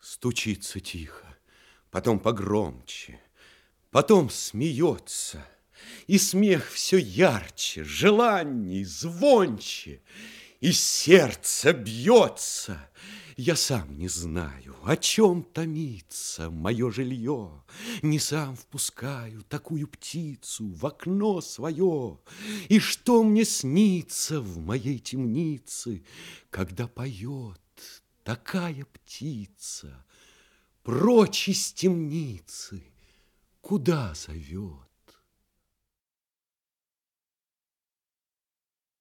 Стучится тихо, потом погромче, потом смеется. И смех все ярче, желаний звонче, и сердце бьется. Я сам не знаю, о чем томится мое жилье. Не сам впускаю такую птицу в окно свое. И что мне снится в моей темнице, когда поет такая птица? Прочь из темницы, куда зовет?